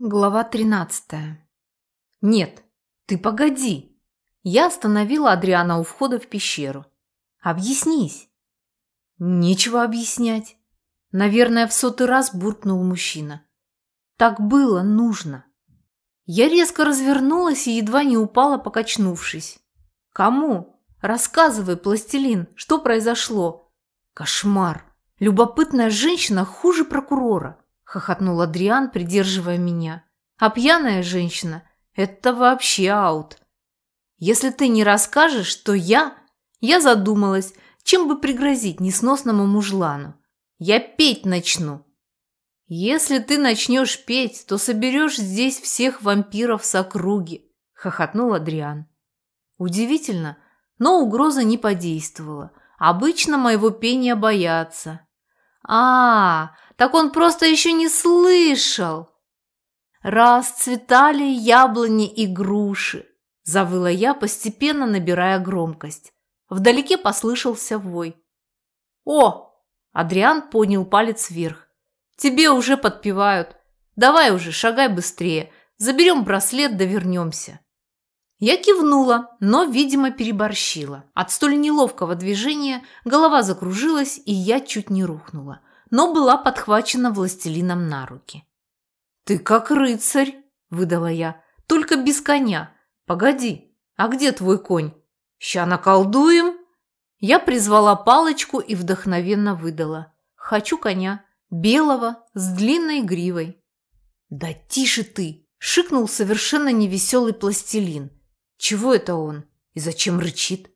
Глава 13. Нет, ты погоди. Я остановила Адриана у входа в пещеру. Объяснись. Нечего объяснять. Наверное, в сотый раз буркнул мужчина. Так было нужно. Я резко развернулась и едва не упала, покачнувшись. Кому? Рассказывай, пластилин, что произошло? Кошмар. Любопытная женщина хуже прокурора хохотнул Адриан, придерживая меня. А пьяная женщина – это вообще аут. Если ты не расскажешь, то я... Я задумалась, чем бы пригрозить несносному мужлану. Я петь начну. Если ты начнешь петь, то соберешь здесь всех вампиров с округи, хохотнул Адриан. Удивительно, но угроза не подействовала. Обычно моего пения боятся. А, так он просто еще не слышал. Расцветали яблони и груши, завыла я, постепенно набирая громкость. Вдалеке послышался вой. О! Адриан поднял палец вверх. Тебе уже подпевают. Давай уже, шагай быстрее. Заберем браслет да вернемся. Я кивнула, но, видимо, переборщила. От столь неловкого движения голова закружилась, и я чуть не рухнула но была подхвачена властелином на руки. «Ты как рыцарь!» – выдала я. «Только без коня. Погоди, а где твой конь? Ща наколдуем?» Я призвала палочку и вдохновенно выдала. «Хочу коня, белого, с длинной гривой». «Да тише ты!» – шикнул совершенно невеселый пластилин. «Чего это он? И зачем рычит?»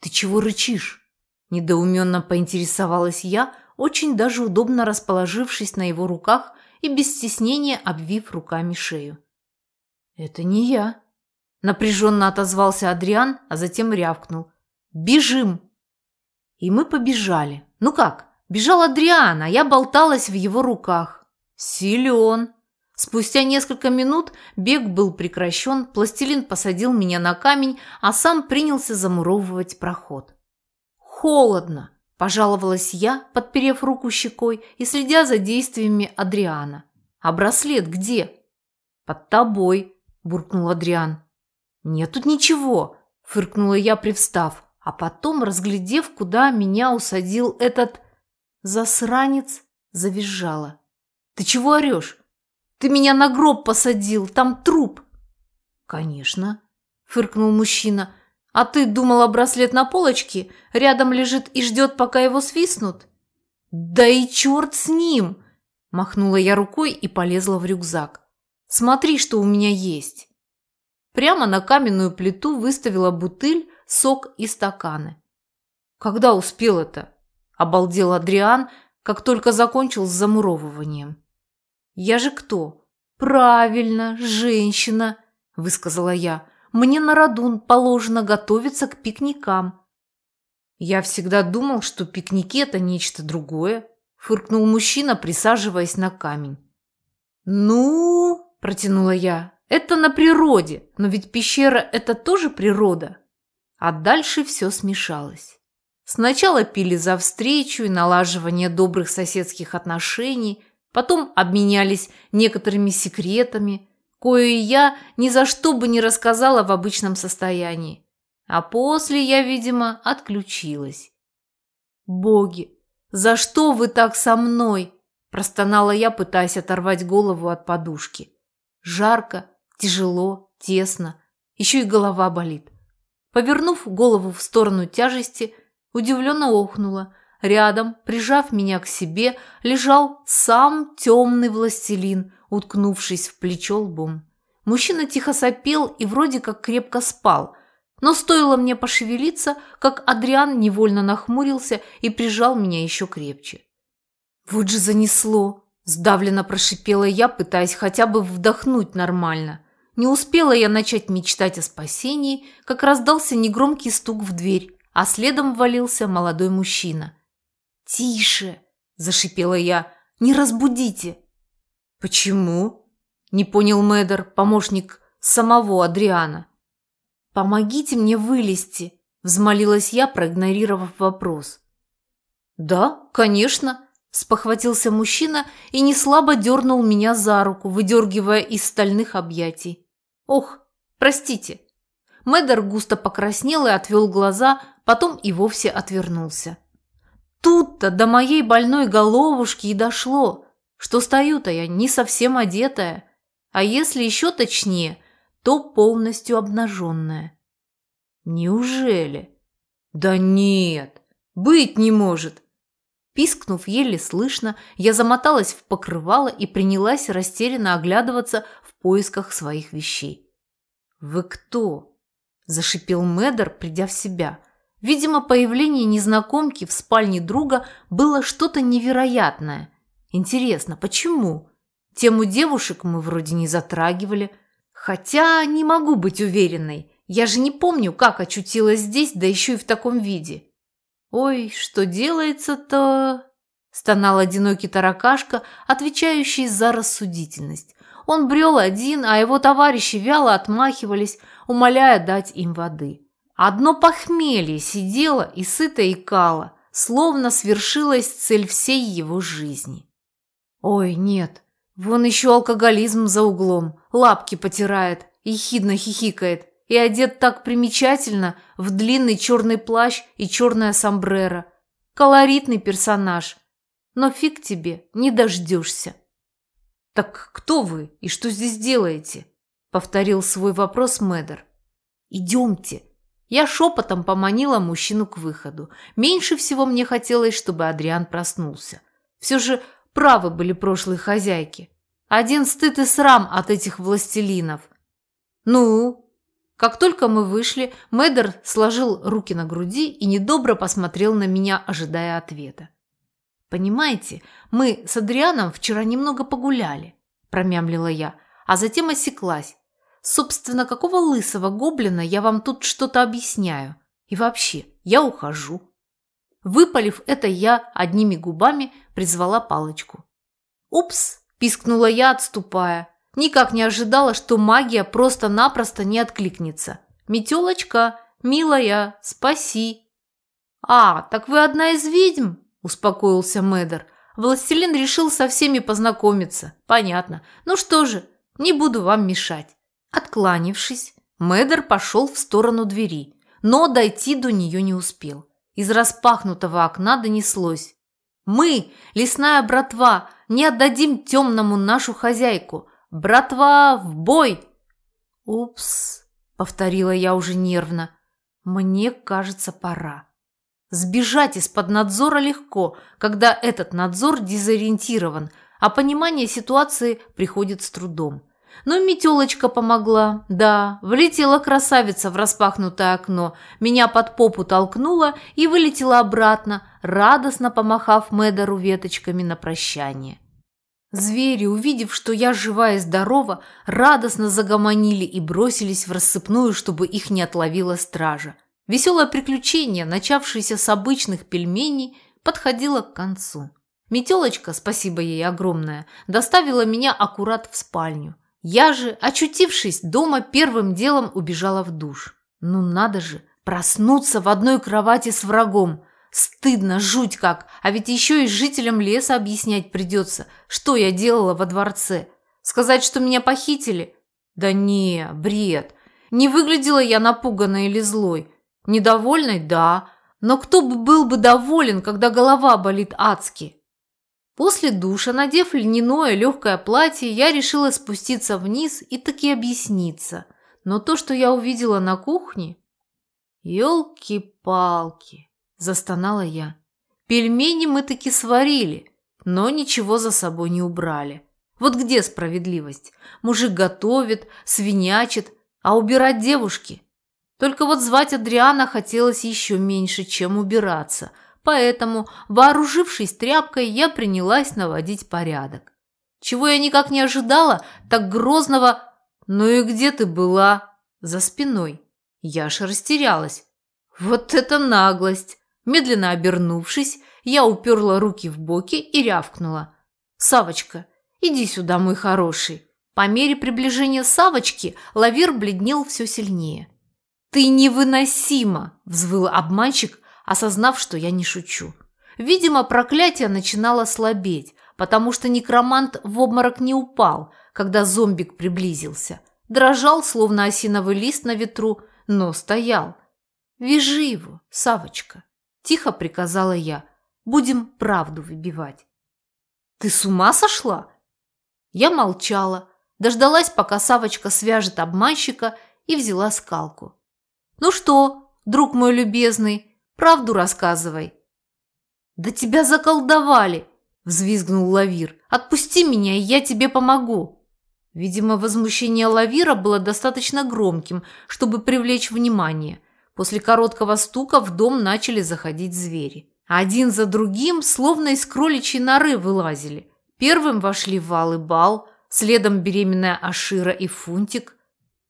«Ты чего рычишь?» – недоуменно поинтересовалась я, очень даже удобно расположившись на его руках и без стеснения обвив руками шею. «Это не я», – напряженно отозвался Адриан, а затем рявкнул. «Бежим!» И мы побежали. Ну как, бежал Адриан, а я болталась в его руках. Силен. Спустя несколько минут бег был прекращен, пластилин посадил меня на камень, а сам принялся замуровывать проход. Холодно. Пожаловалась я, подперев руку щекой и следя за действиями Адриана. «А браслет где?» «Под тобой», – буркнул Адриан. «Нет тут ничего», – фыркнула я, привстав, а потом, разглядев, куда меня усадил этот засранец, завизжала. «Ты чего орешь? Ты меня на гроб посадил, там труп!» «Конечно», – фыркнул мужчина, – а ты думала, браслет на полочке рядом лежит и ждет, пока его свистнут? Да и черт с ним! Махнула я рукой и полезла в рюкзак. Смотри, что у меня есть. Прямо на каменную плиту выставила бутыль, сок и стаканы. Когда успел это? Обалдел Адриан, как только закончил с замуровыванием. Я же кто? Правильно, женщина, высказала я. Мне на Радун положено готовиться к пикникам». «Я всегда думал, что пикники – это нечто другое», – фыркнул мужчина, присаживаясь на камень. «Ну?» – протянула я. «Это на природе, но ведь пещера – это тоже природа». А дальше все смешалось. Сначала пили за встречу и налаживание добрых соседских отношений, потом обменялись некоторыми секретами – кое я ни за что бы не рассказала в обычном состоянии. А после я, видимо, отключилась. «Боги, за что вы так со мной?» – простонала я, пытаясь оторвать голову от подушки. Жарко, тяжело, тесно, еще и голова болит. Повернув голову в сторону тяжести, удивленно охнула. Рядом, прижав меня к себе, лежал сам темный властелин – уткнувшись в плечо лбом. Мужчина тихо сопел и вроде как крепко спал, но стоило мне пошевелиться, как Адриан невольно нахмурился и прижал меня еще крепче. «Вот же занесло!» – сдавленно прошипела я, пытаясь хотя бы вдохнуть нормально. Не успела я начать мечтать о спасении, как раздался негромкий стук в дверь, а следом ввалился молодой мужчина. «Тише!» – зашипела я. «Не разбудите!» «Почему?» – не понял Мэдер, помощник самого Адриана. «Помогите мне вылезти», – взмолилась я, проигнорировав вопрос. «Да, конечно», – Спохватился мужчина и неслабо дернул меня за руку, выдергивая из стальных объятий. Ох, простите. Мэддер густо покраснел и отвел глаза, потом и вовсе отвернулся. Тут-то до моей больной головушки и дошло, что стою-то я не совсем одетая, а если еще точнее, то полностью обнаженная. Неужели? Да нет, быть не может. Пискнув еле слышно, я замоталась в покрывало и принялась растерянно оглядываться в поисках своих вещей. «Вы кто?» – зашипел Мэддер, придя в себя. Видимо, появление незнакомки в спальне друга было что-то невероятное. Интересно, почему? Тему девушек мы вроде не затрагивали. Хотя не могу быть уверенной. Я же не помню, как очутилась здесь, да еще и в таком виде. «Ой, что делается-то?» – стонал одинокий таракашка, отвечающий за рассудительность. Он брел один, а его товарищи вяло отмахивались, умоляя дать им воды. Одно похмелье сидело и сыто икало, словно свершилась цель всей его жизни. «Ой, нет, вон еще алкоголизм за углом, лапки потирает, и хидно хихикает и одет так примечательно в длинный черный плащ и черное сомбреро. Колоритный персонаж. Но фиг тебе, не дождешься. «Так кто вы и что здесь делаете?» – повторил свой вопрос Мэддер. «Идемте». Я шепотом поманила мужчину к выходу. Меньше всего мне хотелось, чтобы Адриан проснулся. Все же правы были прошлые хозяйки. Один стыд и срам от этих властелинов. «Ну, как только мы вышли, Мэддер сложил руки на груди и недобро посмотрел на меня, ожидая ответа. «Понимаете, мы с Адрианом вчера немного погуляли», – промямлила я, а затем осеклась. «Собственно, какого лысого гоблина я вам тут что-то объясняю? И вообще, я ухожу». Выпалив это, я одними губами призвала палочку. «Упс!» – пискнула я, отступая. Никак не ожидала, что магия просто-напросто не откликнется. «Метелочка, милая, спаси!» «А, так вы одна из ведьм?» – успокоился Мэддер. «Властелин решил со всеми познакомиться. Понятно. Ну что же, не буду вам мешать». Откланившись, Мэддер пошел в сторону двери, но дойти до нее не успел. Из распахнутого окна донеслось. «Мы, лесная братва, не отдадим темному нашу хозяйку. «Братва, в бой!» «Упс», — повторила я уже нервно. «Мне кажется, пора». Сбежать из-под надзора легко, когда этот надзор дезориентирован, а понимание ситуации приходит с трудом. Но метелочка помогла. Да, влетела красавица в распахнутое окно, меня под попу толкнула и вылетела обратно, радостно помахав Мэдору веточками на прощание. Звери, увидев, что я жива и здорова, радостно загомонили и бросились в рассыпную, чтобы их не отловила стража. Веселое приключение, начавшееся с обычных пельменей, подходило к концу. Метелочка, спасибо ей огромное, доставила меня аккурат в спальню. Я же, очутившись дома, первым делом убежала в душ. Ну надо же, проснуться в одной кровати с врагом. Стыдно, жуть как, а ведь еще и жителям леса объяснять придется, что я делала во дворце. Сказать, что меня похитили? Да не, бред. Не выглядела я напуганной или злой. Недовольной? Да. Но кто бы был бы доволен, когда голова болит адски? После душа, надев льняное легкое платье, я решила спуститься вниз и таки объясниться. Но то, что я увидела на кухне... Ёлки-палки застонала я. Пельмени мы таки сварили, но ничего за собой не убрали. Вот где справедливость? Мужик готовит, свинячит, а убирать девушки? Только вот звать Адриана хотелось еще меньше, чем убираться, поэтому, вооружившись тряпкой, я принялась наводить порядок. Чего я никак не ожидала, так грозного «Ну и где ты была?» за спиной. Я аж растерялась. Вот это наглость! Медленно обернувшись, я уперла руки в боки и рявкнула. «Савочка, иди сюда, мой хороший». По мере приближения Савочки лавир бледнел все сильнее. «Ты невыносима!» – взвыл обманщик, осознав, что я не шучу. Видимо, проклятие начинало слабеть, потому что некромант в обморок не упал, когда зомбик приблизился. Дрожал, словно осиновый лист на ветру, но стоял. «Вяжи его, Савочка», – тихо приказала я. «Будем правду выбивать». «Ты с ума сошла?» Я молчала, дождалась, пока Савочка свяжет обманщика и взяла скалку. «Ну что, друг мой любезный, правду рассказывай». «Да тебя заколдовали!» – взвизгнул Лавир. «Отпусти меня, и я тебе помогу!» Видимо, возмущение Лавира было достаточно громким, чтобы привлечь внимание. После короткого стука в дом начали заходить звери. Один за другим, словно из кроличьей норы, вылазили. Первым вошли Вал и Бал, следом беременная Ашира и Фунтик.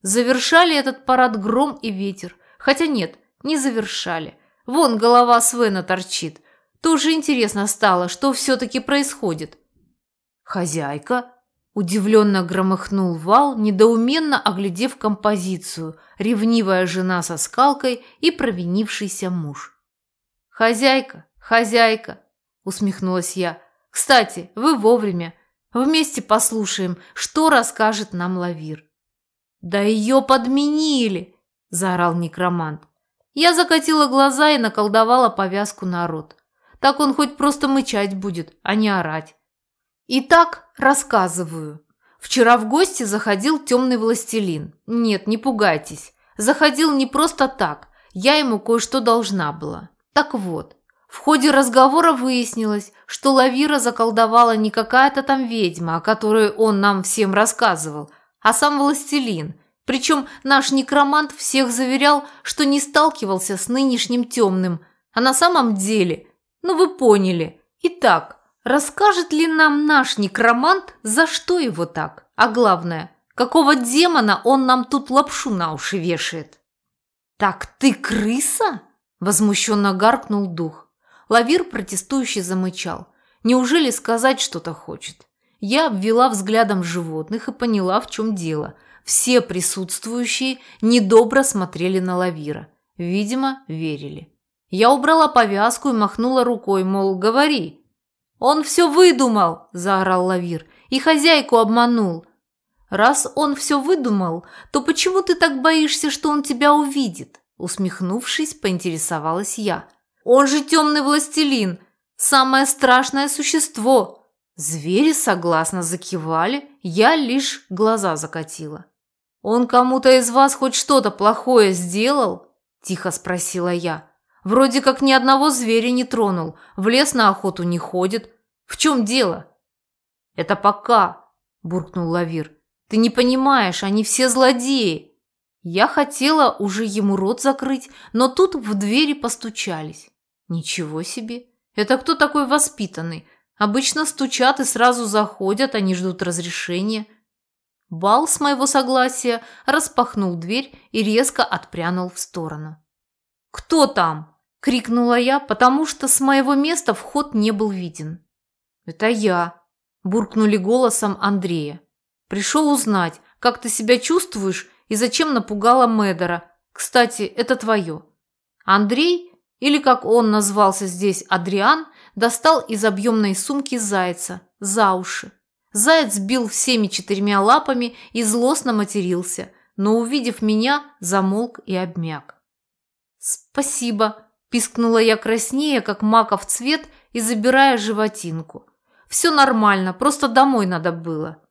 Завершали этот парад гром и ветер. Хотя нет, не завершали. Вон голова Свена торчит. Тоже интересно стало, что все-таки происходит. «Хозяйка?» – удивленно громыхнул Вал, недоуменно оглядев композицию, ревнивая жена со скалкой и провинившийся муж. «Хозяйка, хозяйка!» – усмехнулась я. «Кстати, вы вовремя. Вместе послушаем, что расскажет нам Лавир». «Да ее подменили!» – заорал некромант. Я закатила глаза и наколдовала повязку на рот. Так он хоть просто мычать будет, а не орать. Итак, рассказываю. Вчера в гости заходил темный властелин. Нет, не пугайтесь. Заходил не просто так. Я ему кое-что должна была. Так вот, в ходе разговора выяснилось, что Лавира заколдовала не какая-то там ведьма, о которой он нам всем рассказывал, а сам властелин. Причем наш некромант всех заверял, что не сталкивался с нынешним темным, а на самом деле – ну вы поняли. Итак, расскажет ли нам наш некромант, за что его так? А главное, какого демона он нам тут лапшу на уши вешает? «Так ты крыса?» – возмущенно гаркнул дух. Лавир протестующий замычал. Неужели сказать что-то хочет? Я обвела взглядом животных и поняла, в чем дело. Все присутствующие недобро смотрели на Лавира. Видимо, верили. Я убрала повязку и махнула рукой, мол, говори. «Он все выдумал!» – заорал Лавир. «И хозяйку обманул!» «Раз он все выдумал, то почему ты так боишься, что он тебя увидит?» Усмехнувшись, поинтересовалась я. «Он же темный властелин! Самое страшное существо!» Звери согласно закивали, я лишь глаза закатила. «Он кому-то из вас хоть что-то плохое сделал?» – тихо спросила я. Вроде как ни одного зверя не тронул, в лес на охоту не ходит. В чем дело?» «Это пока», – буркнул Лавир. «Ты не понимаешь, они все злодеи». Я хотела уже ему рот закрыть, но тут в двери постучались. Ничего себе! Это кто такой воспитанный? Обычно стучат и сразу заходят, они ждут разрешения. Бал с моего согласия распахнул дверь и резко отпрянул в сторону. «Кто там?» – крикнула я, потому что с моего места вход не был виден. «Это я», – буркнули голосом Андрея. «Пришел узнать, как ты себя чувствуешь и зачем напугала Медора. Кстати, это твое». Андрей, или как он назвался здесь Адриан, достал из объемной сумки зайца за уши. Заяц бил всеми четырьмя лапами и злостно матерился, но, увидев меня, замолк и обмяк. «Спасибо», Пискнула я краснее, как маков цвет, и забирая животинку. Все нормально, просто домой надо было.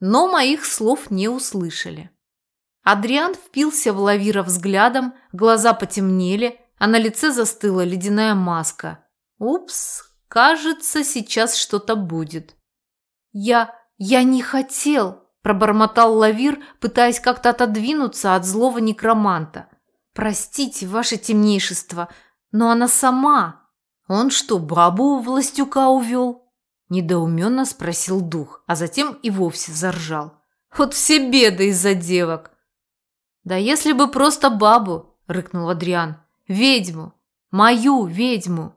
Но моих слов не услышали. Адриан впился в Лавира взглядом, глаза потемнели, а на лице застыла ледяная маска. Упс, кажется, сейчас что-то будет. Я... я не хотел, пробормотал Лавир, пытаясь как-то отодвинуться от злого некроманта. Простите, ваше темнейшество, но она сама. Он что, бабу властюка увел? Недоуменно спросил дух, а затем и вовсе заржал. Вот все беды из-за девок. Да если бы просто бабу, рыкнул Адриан. Ведьму. Мою ведьму.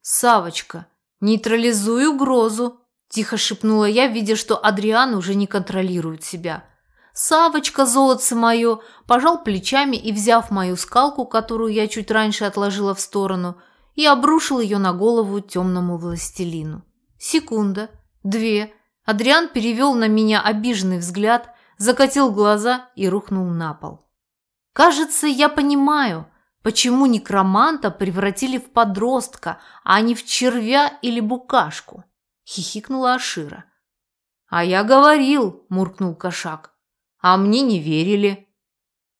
Савочка, нейтрализуй угрозу, тихо шепнула я, видя, что Адриан уже не контролирует себя. Савочка, золотце мое, пожал плечами и, взяв мою скалку, которую я чуть раньше отложила в сторону, и обрушил ее на голову темному властелину. Секунда, две. Адриан перевел на меня обиженный взгляд, закатил глаза и рухнул на пол. Кажется, я понимаю, почему некроманта превратили в подростка, а не в червя или букашку, хихикнула Ашира. А я говорил, муркнул кошак. А мне не верили.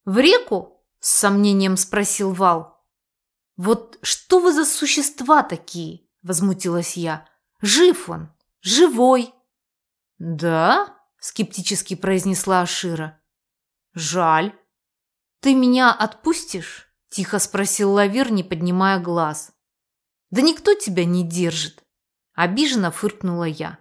В реку? С сомнением спросил Вал. Вот что вы за существа такие? Возмутилась я. Жив он, живой. Да? Скептически произнесла Ашира. Жаль. «Ты меня отпустишь?» – тихо спросил Лавир, не поднимая глаз. «Да никто тебя не держит!» Обиженно фыркнула я.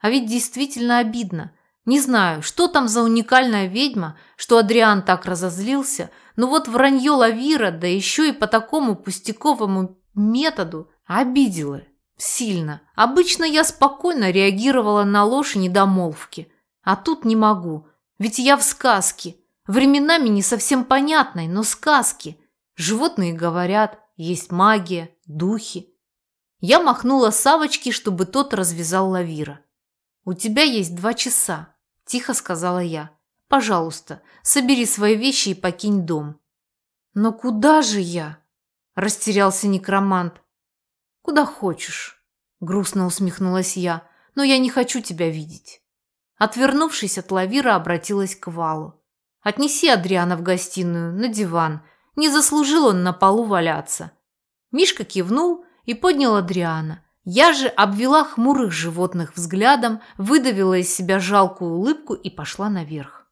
А ведь действительно обидно. Не знаю, что там за уникальная ведьма, что Адриан так разозлился, но вот вранье Лавира, да еще и по такому пустяковому методу, обидела. Сильно. Обычно я спокойно реагировала на ложь и недомолвки. А тут не могу. Ведь я в сказке. Временами не совсем понятной, но сказки. Животные говорят, есть магия, духи. Я махнула Савочке, чтобы тот развязал лавира. «У тебя есть два часа», – тихо сказала я. «Пожалуйста, собери свои вещи и покинь дом». «Но куда же я?» – растерялся некромант. «Куда хочешь», – грустно усмехнулась я, – «но я не хочу тебя видеть». Отвернувшись от лавира, обратилась к Валу. Отнеси Адриана в гостиную, на диван. Не заслужил он на полу валяться. Мишка кивнул и поднял Адриана. Я же обвела хмурых животных взглядом, выдавила из себя жалкую улыбку и пошла наверх.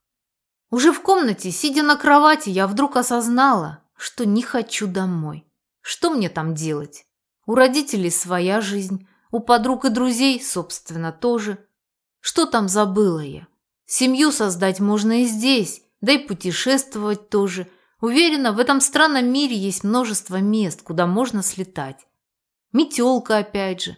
Уже в комнате, сидя на кровати, я вдруг осознала, что не хочу домой. Что мне там делать? У родителей своя жизнь, у подруг и друзей, собственно, тоже. Что там забыла я? Семью создать можно и здесь, да и путешествовать тоже. Уверена, в этом странном мире есть множество мест, куда можно слетать. Метелка опять же.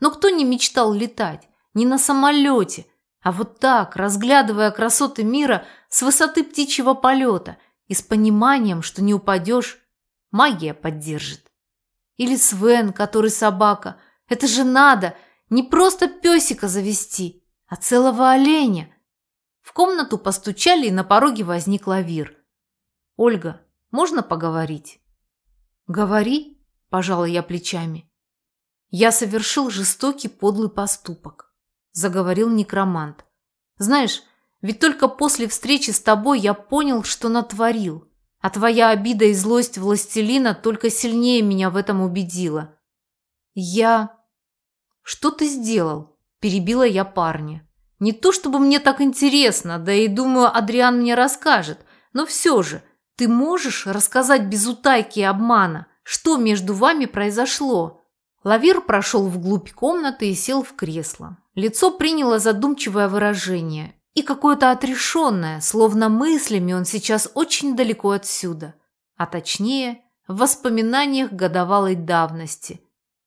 Но кто не мечтал летать? Не на самолете, а вот так, разглядывая красоты мира с высоты птичьего полета и с пониманием, что не упадешь, магия поддержит. Или Свен, который собака. Это же надо не просто песика завести, а целого оленя – в комнату постучали, и на пороге возник Лавир. «Ольга, можно поговорить?» «Говори», – пожала я плечами. «Я совершил жестокий подлый поступок», – заговорил некромант. «Знаешь, ведь только после встречи с тобой я понял, что натворил, а твоя обида и злость властелина только сильнее меня в этом убедила. Я...» «Что ты сделал?» – перебила я парня. Не то чтобы мне так интересно, да и думаю, Адриан мне расскажет, но все же, ты можешь рассказать без утайки и обмана, что между вами произошло?» Лавир прошел вглубь комнаты и сел в кресло. Лицо приняло задумчивое выражение и какое-то отрешенное, словно мыслями он сейчас очень далеко отсюда, а точнее, в воспоминаниях годовалой давности.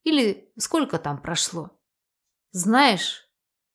Или сколько там прошло. «Знаешь,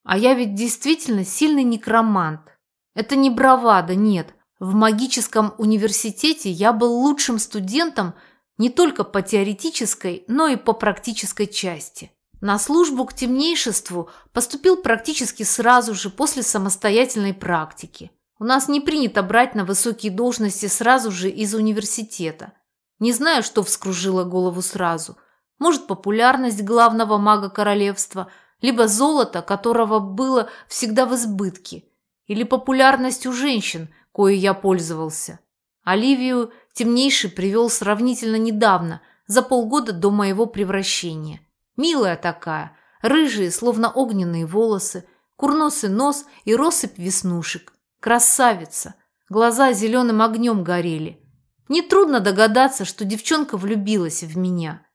а я ведь действительно сильный некромант. Это не бравада, нет. В магическом университете я был лучшим студентом не только по теоретической, но и по практической части. На службу к темнейшеству поступил практически сразу же после самостоятельной практики. У нас не принято брать на высокие должности сразу же из университета. Не знаю, что вскружило голову сразу. Может, популярность главного мага королевства – либо золото, которого было всегда в избытке, или популярность у женщин, кое я пользовался. Оливию темнейший привел сравнительно недавно, за полгода до моего превращения. Милая такая, рыжие, словно огненные волосы, курносый нос и россыпь веснушек. Красавица, глаза зеленым огнем горели. Нетрудно догадаться, что девчонка влюбилась в меня.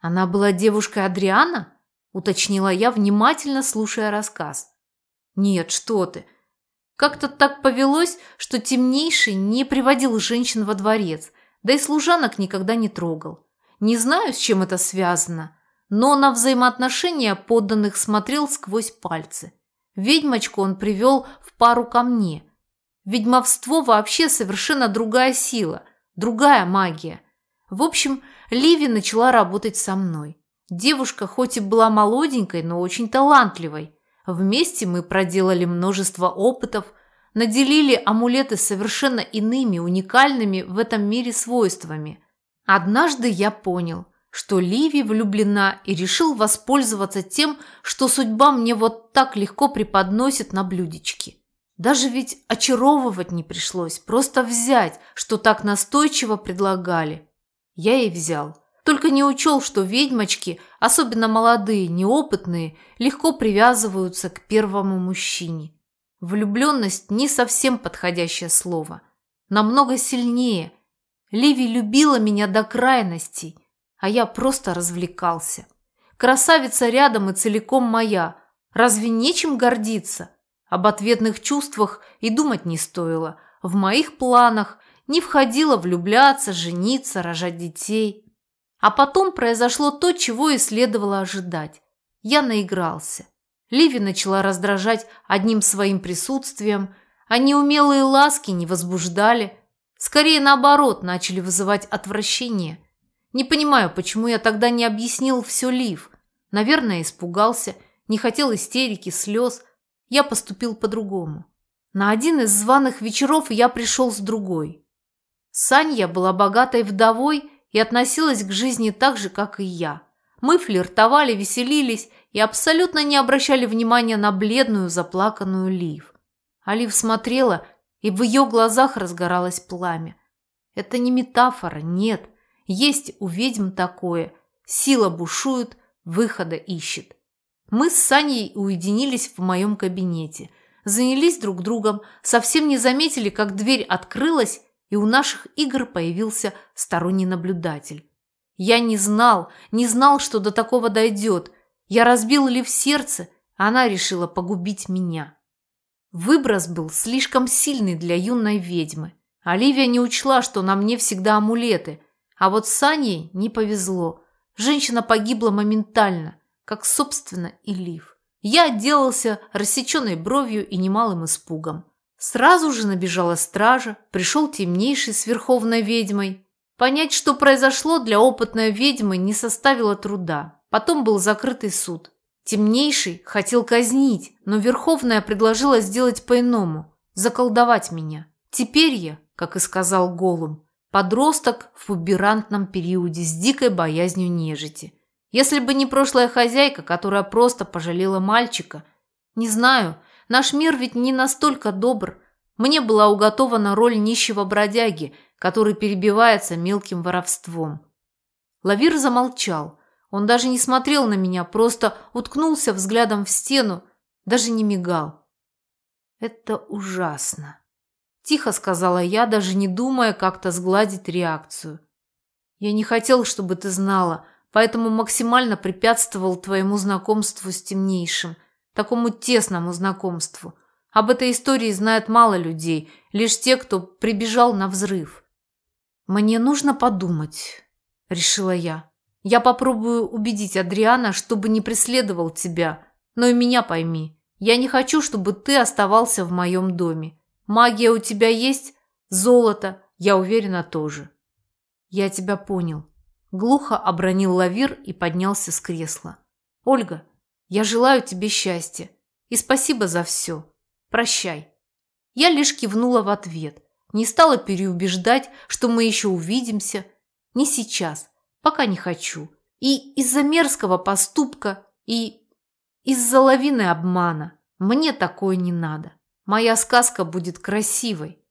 Она была девушкой Адриана? уточнила я, внимательно слушая рассказ. Нет, что ты. Как-то так повелось, что темнейший не приводил женщин во дворец, да и служанок никогда не трогал. Не знаю, с чем это связано, но на взаимоотношения подданных смотрел сквозь пальцы. Ведьмочку он привел в пару ко мне. Ведьмовство вообще совершенно другая сила, другая магия. В общем, Ливи начала работать со мной. Девушка хоть и была молоденькой, но очень талантливой. Вместе мы проделали множество опытов, наделили амулеты совершенно иными, уникальными в этом мире свойствами. Однажды я понял, что Ливи влюблена и решил воспользоваться тем, что судьба мне вот так легко преподносит на блюдечке. Даже ведь очаровывать не пришлось, просто взять, что так настойчиво предлагали. Я и взял. Только не учел, что ведьмочки, особенно молодые, неопытные, легко привязываются к первому мужчине. Влюбленность не совсем подходящее слово. Намного сильнее. Ливи любила меня до крайностей, а я просто развлекался. Красавица рядом и целиком моя. Разве нечем гордиться? Об ответных чувствах и думать не стоило. В моих планах не входило влюбляться, жениться, рожать детей. А потом произошло то, чего и следовало ожидать. Я наигрался. Ливи начала раздражать одним своим присутствием, а неумелые ласки не возбуждали. Скорее, наоборот, начали вызывать отвращение. Не понимаю, почему я тогда не объяснил все Лив. Наверное, испугался, не хотел истерики, слез – я поступил по-другому. На один из званых вечеров я пришел с другой. Санья была богатой вдовой и относилась к жизни так же, как и я. Мы флиртовали, веселились и абсолютно не обращали внимания на бледную, заплаканную Лив. А Лив смотрела, и в ее глазах разгоралось пламя. Это не метафора, нет. Есть у ведьм такое. Сила бушует, выхода ищет. Мы с Саней уединились в моем кабинете, занялись друг другом, совсем не заметили, как дверь открылась, и у наших игр появился сторонний наблюдатель. Я не знал, не знал, что до такого дойдет. Я разбил ли сердце, а она решила погубить меня. Выброс был слишком сильный для юной ведьмы. Оливия не учла, что на мне всегда амулеты, а вот Саней не повезло. Женщина погибла моментально – как, собственно, и Лив. Я отделался рассеченной бровью и немалым испугом. Сразу же набежала стража, пришел темнейший с верховной ведьмой. Понять, что произошло для опытной ведьмы, не составило труда. Потом был закрытый суд. Темнейший хотел казнить, но Верховная предложила сделать по-иному – заколдовать меня. Теперь я, как и сказал Голум, подросток в пуберантном периоде с дикой боязнью нежити – если бы не прошлая хозяйка, которая просто пожалела мальчика. Не знаю, наш мир ведь не настолько добр. Мне была уготована роль нищего бродяги, который перебивается мелким воровством. Лавир замолчал. Он даже не смотрел на меня, просто уткнулся взглядом в стену, даже не мигал. «Это ужасно», – тихо сказала я, даже не думая как-то сгладить реакцию. «Я не хотел, чтобы ты знала поэтому максимально препятствовал твоему знакомству с темнейшим, такому тесному знакомству. Об этой истории знают мало людей, лишь те, кто прибежал на взрыв. «Мне нужно подумать», – решила я. «Я попробую убедить Адриана, чтобы не преследовал тебя, но и меня пойми. Я не хочу, чтобы ты оставался в моем доме. Магия у тебя есть, золото, я уверена, тоже». «Я тебя понял», Глухо обронил Лавир и поднялся с кресла. «Ольга, я желаю тебе счастья. И спасибо за все. Прощай». Я лишь кивнула в ответ. Не стала переубеждать, что мы еще увидимся. Не сейчас, пока не хочу. И из-за мерзкого поступка, и из-за лавины обмана. Мне такое не надо. Моя сказка будет красивой,